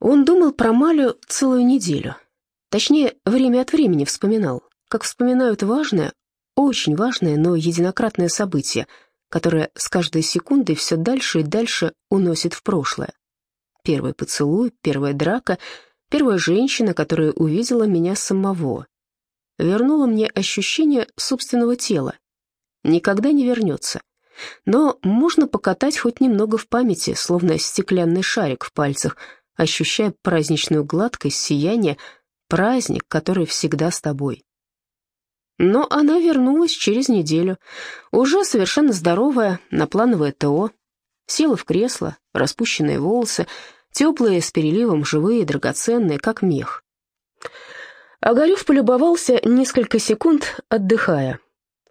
Он думал про Малю целую неделю. Точнее, время от времени вспоминал, как вспоминают важное, очень важное, но единократное событие, которое с каждой секундой все дальше и дальше уносит в прошлое. Первый поцелуй, первая драка, первая женщина, которая увидела меня самого. Вернула мне ощущение собственного тела. Никогда не вернется. Но можно покатать хоть немного в памяти, словно стеклянный шарик в пальцах, ощущая праздничную гладкость, сияние, праздник, который всегда с тобой. Но она вернулась через неделю, уже совершенно здоровая, на плановое ТО, села в кресло, распущенные волосы, теплые, с переливом, живые, драгоценные, как мех. Огарев полюбовался несколько секунд, отдыхая.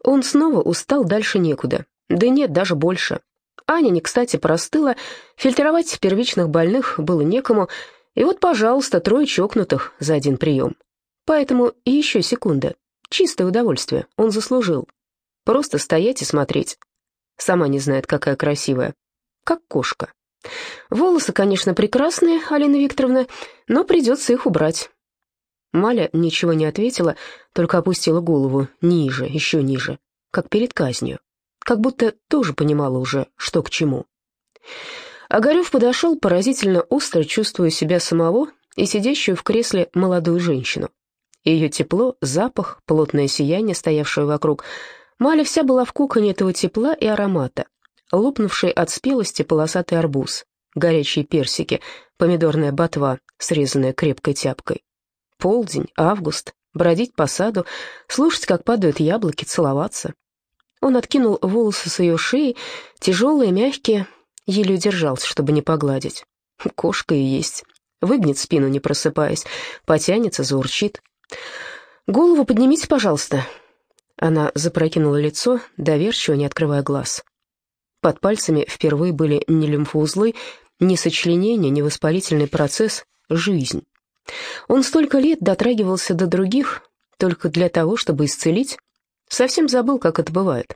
Он снова устал дальше некуда. Да нет, даже больше. Аня не кстати простыла, фильтровать первичных больных было некому, и вот, пожалуйста, трое чокнутых за один прием. Поэтому и еще секунда. Чистое удовольствие, он заслужил. Просто стоять и смотреть. Сама не знает, какая красивая. Как кошка. Волосы, конечно, прекрасные, Алина Викторовна, но придется их убрать. Маля ничего не ответила, только опустила голову ниже, еще ниже, как перед казнью как будто тоже понимала уже, что к чему. Огарев подошел, поразительно остро чувствуя себя самого и сидящую в кресле молодую женщину. Ее тепло, запах, плотное сияние, стоявшее вокруг. Маля вся была в коконе этого тепла и аромата. Лопнувший от спелости полосатый арбуз, горячие персики, помидорная ботва, срезанная крепкой тяпкой. Полдень, август, бродить по саду, слушать, как падают яблоки, целоваться. Он откинул волосы с ее шеи, тяжелые, мягкие, еле удержался, чтобы не погладить. Кошка и есть. Выгнет спину, не просыпаясь, потянется, заурчит. «Голову поднимите, пожалуйста». Она запрокинула лицо, доверчиво, не открывая глаз. Под пальцами впервые были не лимфоузлы, не сочленение, не воспалительный процесс, жизнь. Он столько лет дотрагивался до других только для того, чтобы исцелить, Совсем забыл, как это бывает.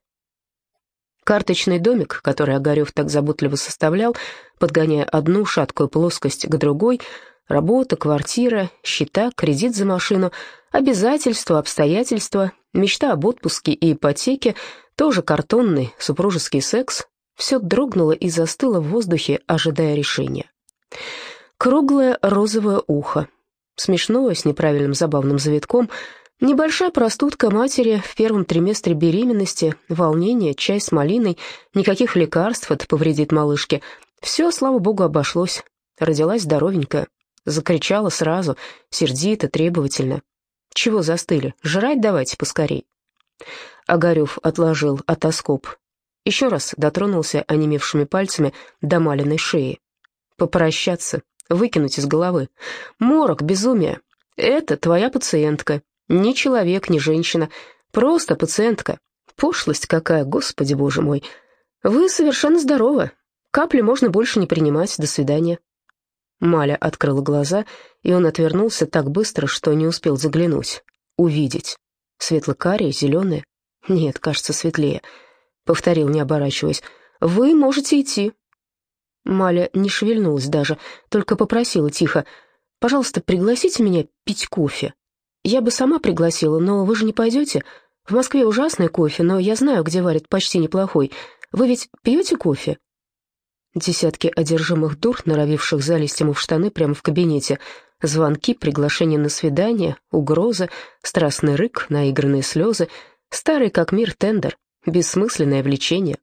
Карточный домик, который Огарев так заботливо составлял, подгоняя одну шаткую плоскость к другой, работа, квартира, счета, кредит за машину, обязательства, обстоятельства, мечта об отпуске и ипотеке, тоже картонный, супружеский секс, все дрогнуло и застыло в воздухе, ожидая решения. Круглое розовое ухо, смешное, с неправильным забавным завитком — Небольшая простудка матери в первом триместре беременности, волнение, чай с малиной, никаких лекарств, это повредит малышке. Все, слава богу, обошлось. Родилась здоровенькая. Закричала сразу, сердито, требовательно. «Чего застыли? Жрать давайте поскорей». Огарев отложил отоскоп. Еще раз дотронулся онемевшими пальцами до маленной шеи. Попрощаться, выкинуть из головы. Морок, безумие. Это твоя пациентка, ни человек, ни женщина, просто пациентка. Пошлость какая, господи боже мой. Вы совершенно здоровы. Капли можно больше не принимать. До свидания. Маля открыла глаза, и он отвернулся так быстро, что не успел заглянуть. Увидеть. Светло-карие, зеленые. Нет, кажется, светлее. Повторил, не оборачиваясь. «Вы можете идти». Маля не шевельнулась даже, только попросила тихо. «Пожалуйста, пригласите меня пить кофе». Я бы сама пригласила, но вы же не пойдете. В Москве ужасный кофе, но я знаю, где варят почти неплохой. Вы ведь пьете кофе?» Десятки одержимых дур, норовивших залезть ему в штаны прямо в кабинете. Звонки, приглашения на свидание, угрозы, страстный рык, наигранные слезы. Старый как мир тендер, бессмысленное влечение.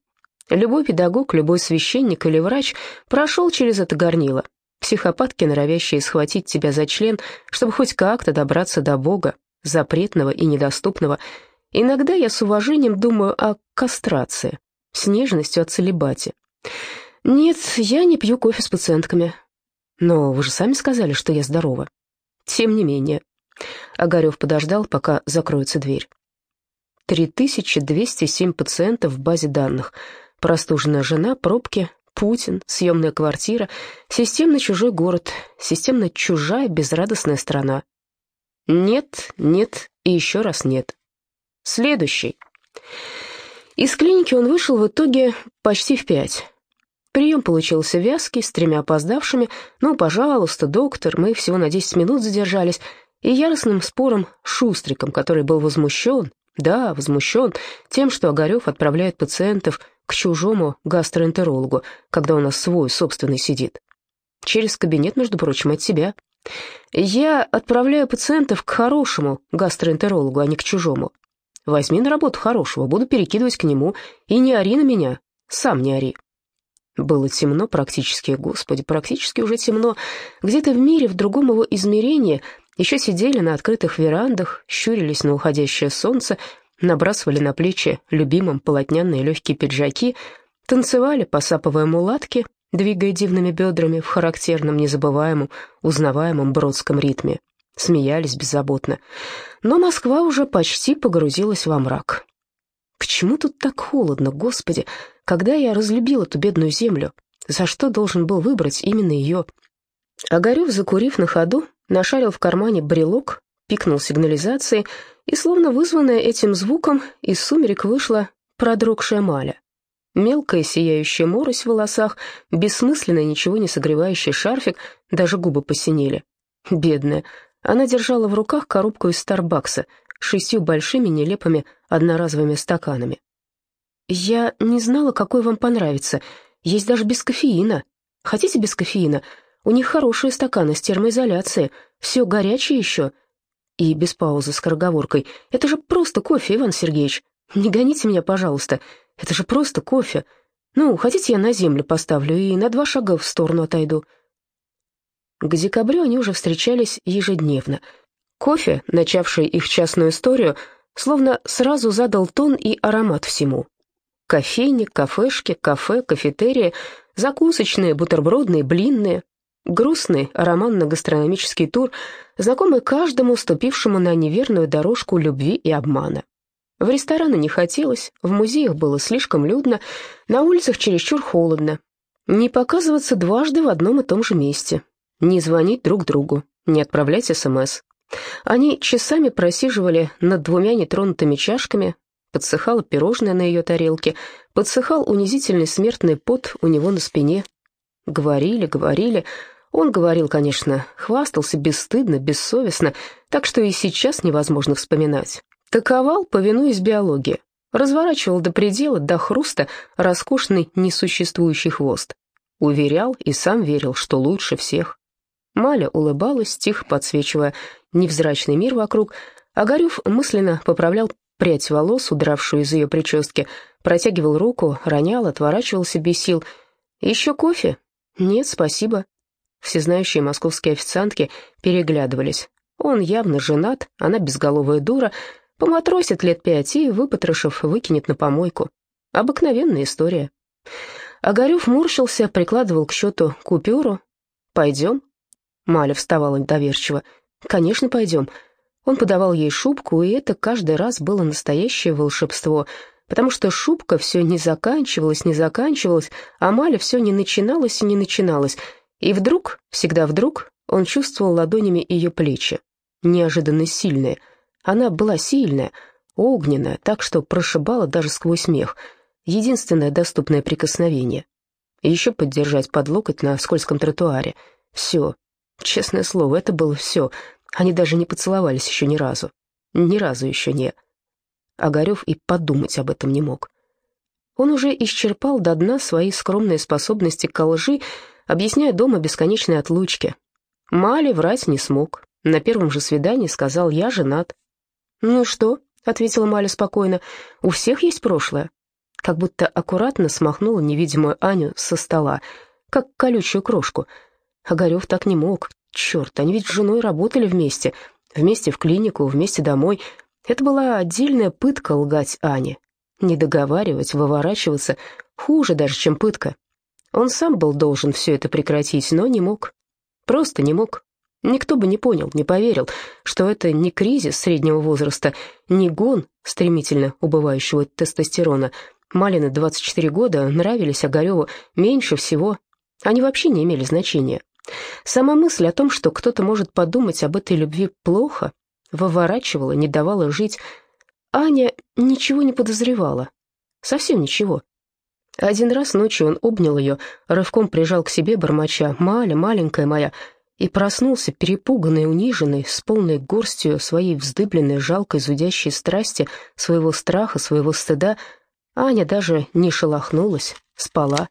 Любой педагог, любой священник или врач прошел через это горнило, Психопатки, норовящие схватить тебя за член, чтобы хоть как-то добраться до Бога, запретного и недоступного. Иногда я с уважением думаю о кастрации, с нежностью о целебате. Нет, я не пью кофе с пациентками. Но вы же сами сказали, что я здорова. Тем не менее. Огарев подождал, пока закроется дверь. 3207 пациентов в базе данных. Простуженная жена, пробки, Путин, съемная квартира, системно чужой город, системно чужая безрадостная страна. Нет, нет и еще раз нет. Следующий. Из клиники он вышел в итоге почти в пять. Прием получился вязкий, с тремя опоздавшими. «Ну, пожалуйста, доктор, мы всего на 10 минут задержались». И яростным спором Шустриком, который был возмущен, да, возмущен тем, что Огарев отправляет пациентов к чужому гастроэнтерологу, когда у нас свой собственный сидит. Через кабинет, между прочим, от себя. Я отправляю пациентов к хорошему гастроэнтерологу, а не к чужому. Возьми на работу хорошего, буду перекидывать к нему. И не ори на меня, сам не ори. Было темно практически, господи, практически уже темно. Где-то в мире, в другом его измерении, еще сидели на открытых верандах, щурились на уходящее солнце, набрасывали на плечи любимым полотняные легкие пиджаки, танцевали, посапывая мулатки, двигая дивными бедрами в характерном, незабываемом, узнаваемом бродском ритме. Смеялись беззаботно. Но Москва уже почти погрузилась во мрак. Почему тут так холодно, Господи? Когда я разлюбил эту бедную землю? За что должен был выбрать именно ее? Огарев, закурив на ходу, нашарил в кармане брелок, пикнул сигнализацией, и, словно вызванная этим звуком, из сумерек вышла продрогшая маля. Мелкая сияющая морось в волосах, бессмысленный, ничего не согревающий шарфик, даже губы посинели. Бедная. Она держала в руках коробку из Старбакса шестью большими нелепыми одноразовыми стаканами. «Я не знала, какой вам понравится. Есть даже без кофеина. Хотите без кофеина? У них хорошие стаканы с термоизоляцией. Все горячее еще». И без паузы скороговоркой. «Это же просто кофе, Иван Сергеевич. Не гоните меня, пожалуйста. Это же просто кофе. Ну, хотите, я на землю поставлю и на два шага в сторону отойду». К декабрю они уже встречались ежедневно. Кофе, начавший их частную историю, словно сразу задал тон и аромат всему. Кофейни, кафешки, кафе, кафетерии, закусочные, бутербродные, блинные. Грустный романно-гастрономический тур, знакомый каждому, ступившему на неверную дорожку любви и обмана. В рестораны не хотелось, в музеях было слишком людно, на улицах чересчур холодно. Не показываться дважды в одном и том же месте, не звонить друг другу, не отправлять СМС. Они часами просиживали над двумя нетронутыми чашками, подсыхало пирожное на ее тарелке, подсыхал унизительный смертный пот у него на спине. Говорили, говорили. Он говорил, конечно, хвастался бесстыдно, бессовестно, так что и сейчас невозможно вспоминать. Таковал, повинуясь биологии. Разворачивал до предела, до хруста, роскошный несуществующий хвост. Уверял и сам верил, что лучше всех. Маля улыбалась, тихо подсвечивая невзрачный мир вокруг, а Горюв мысленно поправлял прядь волос, удравшую из ее прически, протягивал руку, ронял, отворачивался без сил. «Еще кофе?» «Нет, спасибо». Всезнающие московские официантки переглядывались. Он явно женат, она безголовая дура, Поматросит лет пять и, выпотрошив, выкинет на помойку. Обыкновенная история. Огарев морщился, прикладывал к счету купюру. «Пойдем?» Маля вставала доверчиво. «Конечно, пойдем». Он подавал ей шубку, и это каждый раз было настоящее волшебство, потому что шубка все не заканчивалась, не заканчивалась, а Маля все не начиналась и не начиналась. И вдруг, всегда вдруг, он чувствовал ладонями ее плечи, неожиданно сильные — она была сильная, огненная, так что прошибала даже сквозь смех. Единственное доступное прикосновение. Еще поддержать под локоть на скользком тротуаре. Все. Честное слово, это было все. Они даже не поцеловались еще ни разу. Ни разу еще не. Огарев и подумать об этом не мог. Он уже исчерпал до дна свои скромные способности к лжи, объясняя дома бесконечные отлучки. Мали врать не смог. На первом же свидании сказал «я женат». «Ну что?» — ответила Маля спокойно. «У всех есть прошлое». Как будто аккуратно смахнула невидимую Аню со стола, как колючую крошку. Огарев так не мог. Черт, они ведь с женой работали вместе. Вместе в клинику, вместе домой. Это была отдельная пытка лгать Ане. Не договаривать, выворачиваться. Хуже даже, чем пытка. Он сам был должен все это прекратить, но не мог. Просто не мог. Никто бы не понял, не поверил, что это не кризис среднего возраста, не гон стремительно убывающего тестостерона. Малины 24 года нравились Огареву меньше всего. Они вообще не имели значения. Сама мысль о том, что кто-то может подумать об этой любви плохо, выворачивала, не давала жить. Аня ничего не подозревала. Совсем ничего. Один раз ночью он обнял ее, рывком прижал к себе, бормоча «Маля, маленькая моя», и проснулся, перепуганный, униженный, с полной горстью своей вздыбленной, жалкой, зудящей страсти, своего страха, своего стыда. Аня даже не шелохнулась, спала.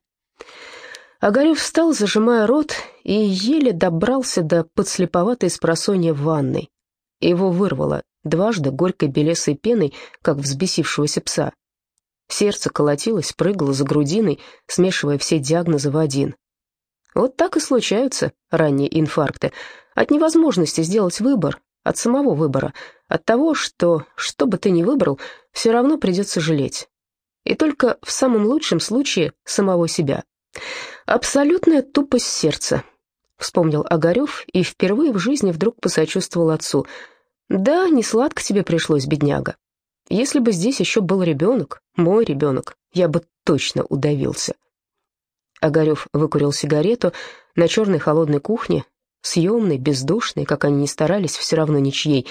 Огарев встал, зажимая рот, и еле добрался до подслеповатой спросонья в ванной. Его вырвало дважды горькой белесой пеной, как взбесившегося пса. Сердце колотилось, прыгало за грудиной, смешивая все диагнозы в один. Вот так и случаются ранние инфаркты. От невозможности сделать выбор, от самого выбора, от того, что, что бы ты ни выбрал, все равно придется жалеть. И только в самом лучшем случае самого себя. Абсолютная тупость сердца, вспомнил Огарев и впервые в жизни вдруг посочувствовал отцу. Да, не сладко тебе пришлось, бедняга. Если бы здесь еще был ребенок, мой ребенок, я бы точно удавился. Огарев выкурил сигарету на черной холодной кухне, съемной, бездушной, как они ни старались, все равно ничьей.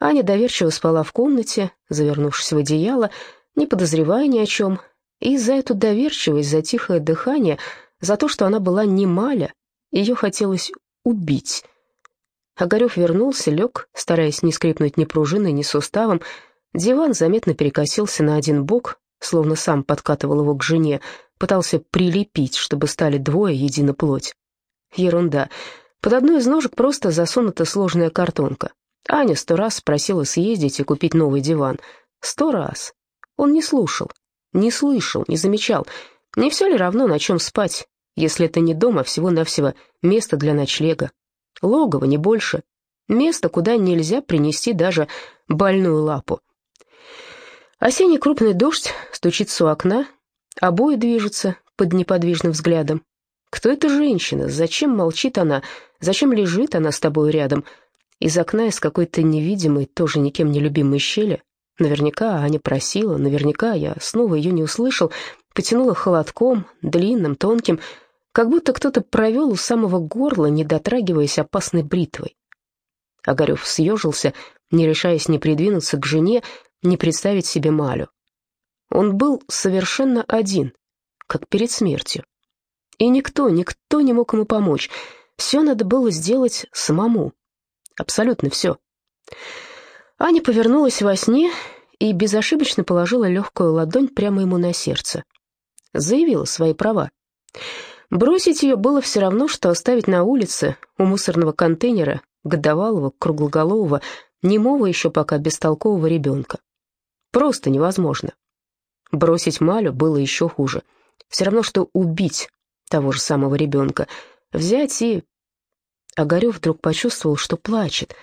Аня доверчиво спала в комнате, завернувшись в одеяло, не подозревая ни о чем, и за эту доверчивость, за тихое дыхание, за то, что она была не Маля, ее хотелось убить. Огарев вернулся, лег, стараясь не скрипнуть ни пружиной, ни суставом, Диван заметно перекосился на один бок, словно сам подкатывал его к жене, пытался прилепить, чтобы стали двое едино плоть. Ерунда. Под одну из ножек просто засунута сложная картонка. Аня сто раз просила съездить и купить новый диван. Сто раз. Он не слушал, не слышал, не замечал. Не все ли равно, на чем спать, если это не дом, а всего-навсего место для ночлега? Логово, не больше. Место, куда нельзя принести даже больную лапу. Осенний крупный дождь стучится у окна, обои движутся под неподвижным взглядом. Кто эта женщина? Зачем молчит она? Зачем лежит она с тобой рядом? Из окна, из какой-то невидимой, тоже никем не любимой щели. Наверняка Аня просила, наверняка я снова ее не услышал, потянула холодком, длинным, тонким, как будто кто-то провел у самого горла, не дотрагиваясь опасной бритвой. Огарев съежился, не решаясь ни придвинуться к жене, не представить себе Малю. Он был совершенно один, как перед смертью. И никто, никто не мог ему помочь. Все надо было сделать самому. Абсолютно все. Аня повернулась во сне и безошибочно положила легкую ладонь прямо ему на сердце. Заявила свои права. Бросить ее было все равно, что оставить на улице у мусорного контейнера годовалого, круглоголового, немого еще пока бестолкового ребенка. Просто невозможно. Бросить Малю было еще хуже. Все равно, что убить того же самого ребенка. Взять и... Огарев вдруг почувствовал, что плачет.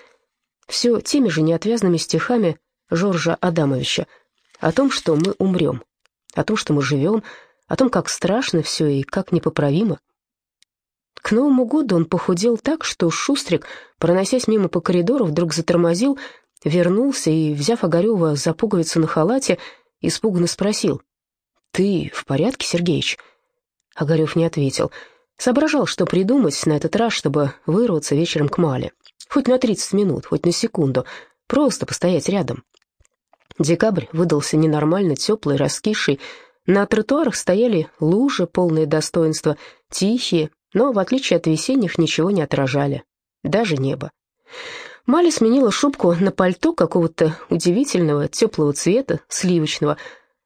Все теми же неотвязными стихами Жоржа Адамовича о том, что мы умрем, о том, что мы живем, о том, как страшно все и как непоправимо. К Новому году он похудел так, что Шустрик, проносясь мимо по коридору, вдруг затормозил вернулся и, взяв Огарева за пуговицу на халате, испуганно спросил. «Ты в порядке, Сергеич?» Огарев не ответил. Соображал, что придумать на этот раз, чтобы вырваться вечером к Мале. Хоть на 30 минут, хоть на секунду. Просто постоять рядом. Декабрь выдался ненормально теплый, раскисший. На тротуарах стояли лужи, полные достоинства, тихие, но, в отличие от весенних, ничего не отражали. Даже небо. Маля сменила шубку на пальто какого-то удивительного теплого цвета, сливочного.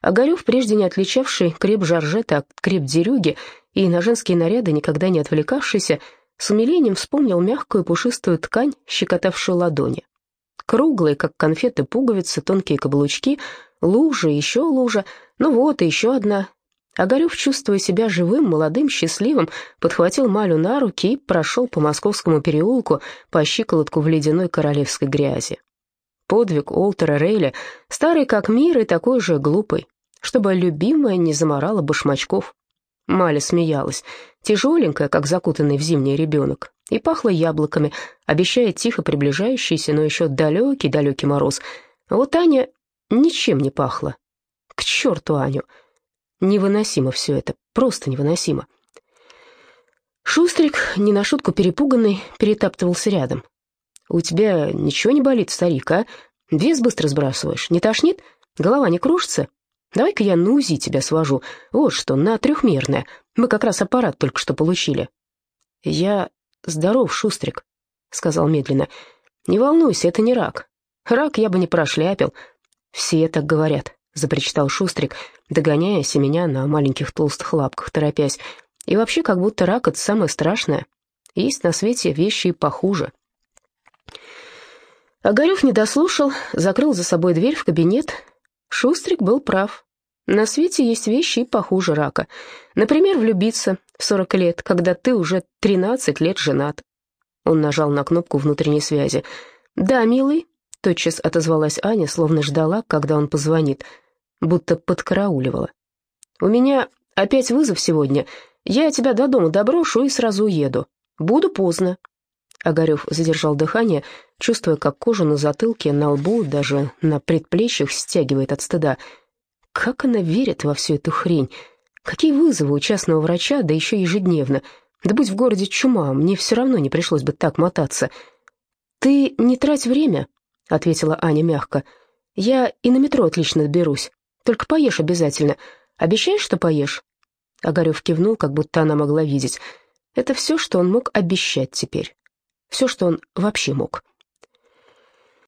Огарев, прежде не отличавший креп Жоржета от креп Дерюги и на женские наряды никогда не отвлекавшийся, с умилением вспомнил мягкую пушистую ткань, щекотавшую ладони. Круглые, как конфеты, пуговицы, тонкие каблучки, лужа, еще лужа, ну вот и еще одна, Огарев, чувствуя себя живым, молодым, счастливым, подхватил Малю на руки и прошел по московскому переулку по щиколотку в ледяной королевской грязи. Подвиг Олтера Рейля, старый как мир и такой же глупый, чтобы любимая не заморала башмачков. Маля смеялась, тяжеленькая, как закутанный в зимний ребенок, и пахла яблоками, обещая тихо приближающийся, но еще далекий-далекий мороз. Вот Аня ничем не пахла. К черту Аню! Невыносимо все это, просто невыносимо. Шустрик, не на шутку перепуганный, перетаптывался рядом. «У тебя ничего не болит, старик, а? Вес быстро сбрасываешь, не тошнит? Голова не кружится?» Давай-ка я на УЗИ тебя свожу. Вот что, на трехмерное. Мы как раз аппарат только что получили». «Я здоров, Шустрик», — сказал медленно. «Не волнуйся, это не рак. Рак я бы не прошляпил. Все так говорят», — запричитал Шустрик, догоняя меня на маленьких толстых лапках, торопясь. «И вообще, как будто рак — это самое страшное. Есть на свете вещи и похуже». Огарев не дослушал, закрыл за собой дверь в кабинет. Шустрик был прав. На свете есть вещи и похуже рака. Например, влюбиться в 40 лет, когда ты уже 13 лет женат. Он нажал на кнопку внутренней связи. «Да, милый», — тотчас отозвалась Аня, словно ждала, когда он позвонит, будто подкарауливала. «У меня опять вызов сегодня. Я тебя до дома доброшу и сразу уеду. Буду поздно». Огарев задержал дыхание, чувствуя, как кожа на затылке, на лбу, даже на предплечьях стягивает от стыда. Как она верит во всю эту хрень? Какие вызовы у частного врача, да еще ежедневно. Да будь в городе чума, мне все равно не пришлось бы так мотаться. «Ты не трать время», — ответила Аня мягко. «Я и на метро отлично доберусь. Только поешь обязательно. Обещаешь, что поешь?» Огарев кивнул, как будто она могла видеть. Это все, что он мог обещать теперь. Все, что он вообще мог.